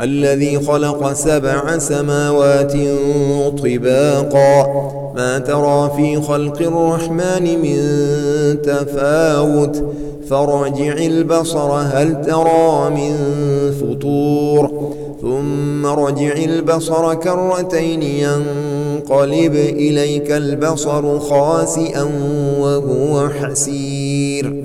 الذي خلق سبع سماوات طباقا. ما ترى في خلق الرحمن من تفاوت. فارجع البصر هل ترى من فطور؟ ثم رجع البصر كرتين ينقلب إليك البصر خاسئا وهو حسير.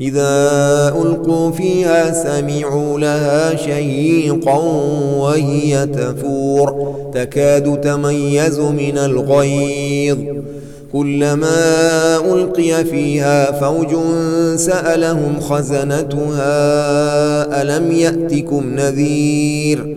إذا ألقوا فيها سمعوا لها شيقا وهي تفور تكاد تميز من الغيظ كلما ألقي فيها فوج سألهم خزنتها ألم يأتكم نذير؟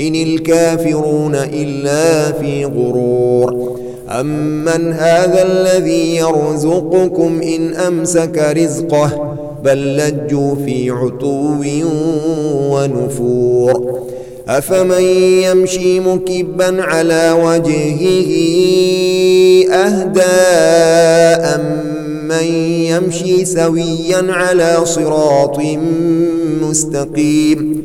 إن الكافرون إلا في غرور. أمن هذا الذي يرزقكم إن أمسك رزقه بل لجوا في عتو ونفور. أفمن يمشي مكبا على وجهه أهدى امن يمشي سويا على صراط مستقيم.